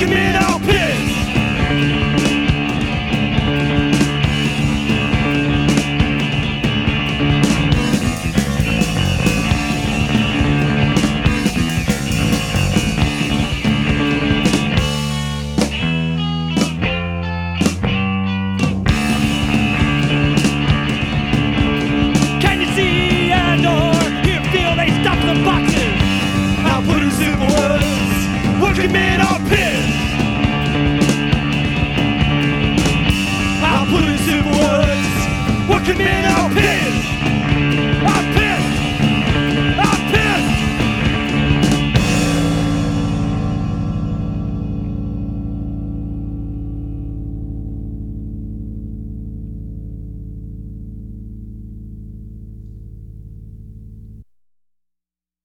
taking it all. minute.